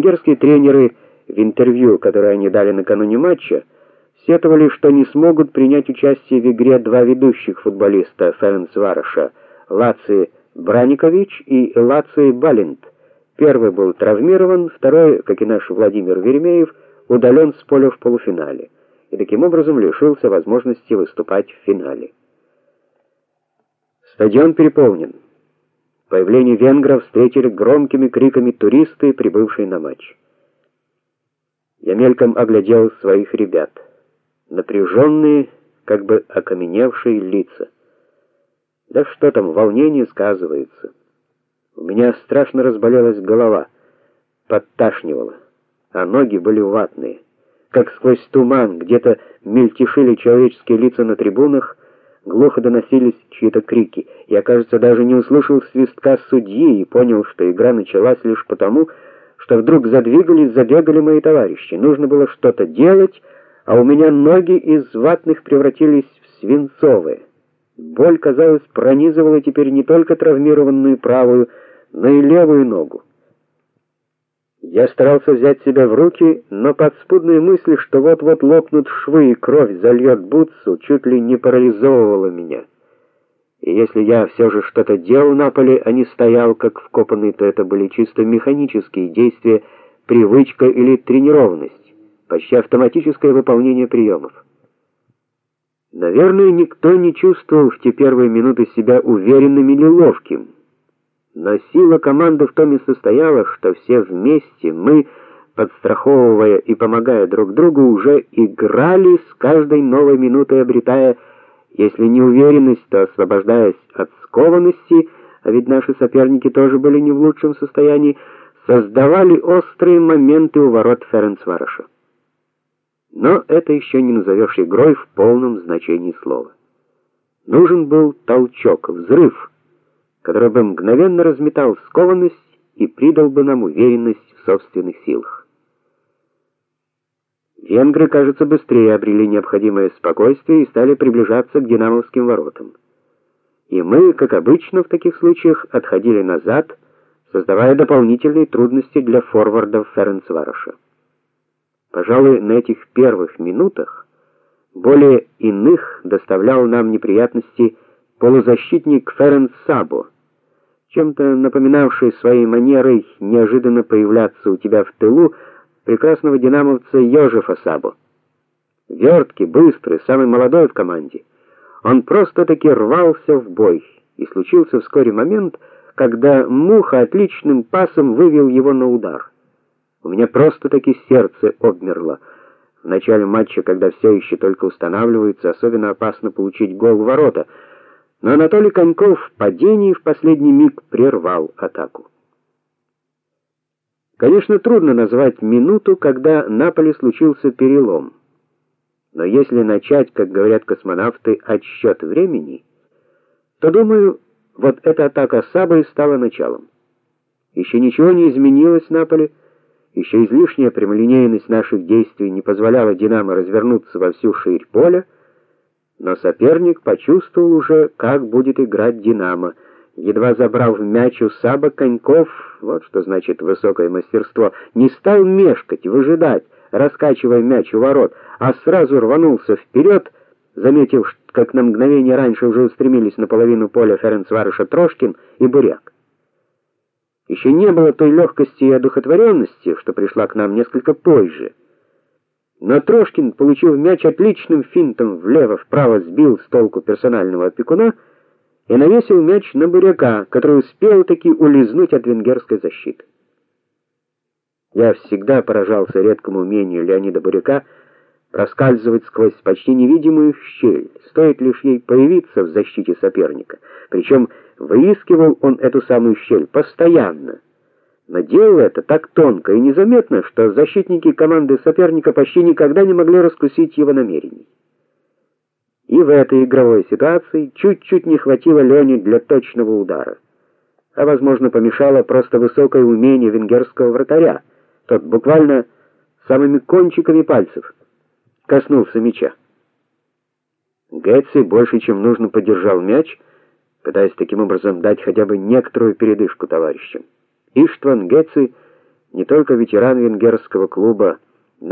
Венгерские тренеры в интервью, которое они дали накануне матча, сетовали, что не смогут принять участие в игре два ведущих футболиста Ференцвароша: Лаци Браникович и Лаци Балент. Первый был травмирован, второй, как и наш Владимир Веремеев, удален с поля в полуфинале и таким образом лишился возможности выступать в финале. Стадион переполнен. Появление венгров встретили громкими криками туристы, прибывшие на матч. Я мельком оглядел своих ребят. Напряженные, как бы окаменевшие лица. Да что там, волнение сказывается. У меня страшно разболелась голова, подташнивало, а ноги были ватные. Как сквозь туман где-то мельтешили человеческие лица на трибунах, глухо доносились чьи-то крики. Я, кажется, даже не услышал свистка судьи и понял, что игра началась лишь потому, что вдруг задвигались, забегали мои товарищи. Нужно было что-то делать, а у меня ноги из ватных превратились в свинцовые. Боль, казалось, пронизывала теперь не только травмированную правую, но и левую ногу. Я старался взять себя в руки, но подспудные мысли, что вот-вот лопнут швы и кровь зальет бутсу, чуть ли не парализовывала меня. И если я все же что-то делал на поле, а не стоял как вкопанный, то это были чисто механические действия, привычка или тренированность, почти автоматическое выполнение приемов. Наверное, никто не чувствовал в те первые минуты себя уверенным или ловким. Но сила команды в том и состояла, что все вместе мы, подстраховывая и помогая друг другу, уже играли с каждой новой минутой обретая, если не уверенность, то освобождаясь от скованности, а ведь наши соперники тоже были не в лучшем состоянии, создавали острые моменты у ворот Ференцвароша. Но это еще не назовешь игрой в полном значении слова. Нужен был толчок, взрыв который бы мгновенно разметал скованность и придал бы нам уверенность в собственных силах. Венгры, кажется, быстрее обрели необходимое спокойствие и стали приближаться к динамовским воротам. И мы, как обычно в таких случаях, отходили назад, создавая дополнительные трудности для форвардов Ференцвароша. Пожалуй, на этих первых минутах более иных доставлял нам неприятности полузащитник Ференц Сабо, чем-то напоминавший своей манерой неожиданно появляться у тебя в тылу прекрасного динамовца Ёжефа Сабо. Верткий, быстрый, самый молодой в команде. Он просто-таки рвался в бой, и случился вскоре момент, когда Муха отличным пасом вывел его на удар. У меня просто-таки сердце обмерло. В начале матча, когда все еще только устанавливается, особенно опасно получить гол в ворота. Но Анатолий Коньков в падении в последний миг прервал атаку. Конечно, трудно назвать минуту, когда на поле случился перелом. Но если начать, как говорят космонавты, отсчет времени, то думаю, вот эта атака Сабы стала началом. Еще ничего не изменилось на поле, еще излишняя прямолинейность наших действий не позволяла Динамо развернуться во всю ширь поля но соперник почувствовал уже, как будет играть Динамо. Едва забрав мяч у Саба Коньков, вот что значит высокое мастерство, не стал мешкать, выжидать, раскачивая мяч у ворот, а сразу рванулся вперед, заметив, как на мгновение раньше уже устремились на половину поля Ференцвароша Трошкин и Буряк. Еще не было той легкости и одухотворенности, что пришла к нам несколько позже. Но Трошкин, получив мяч отличным финтом влево-вправо, сбил с толку персонального опекуна и навесил мяч на Буряка, который успел таки улизнуть от венгерской защиты. Я всегда поражался редкому умению Леонида Буряка проскальзывать сквозь почти невидимую щель, стоит лишь ей появиться в защите соперника. Причем выискивал он эту самую щель постоянно но делал это так тонко и незаметно, что защитники команды соперника почти никогда не могли раскусить его намерений. И в этой игровой ситуации чуть-чуть не хватило Лене для точного удара. А возможно, помешало просто высокое умение венгерского вратаря. Тот буквально самыми кончиками пальцев коснулся мяча. Гэтси больше, чем нужно, подержал мяч, пытаясь таким образом дать хотя бы некоторую передышку товарищам. Иштван Гетци не только ветеран венгерского клуба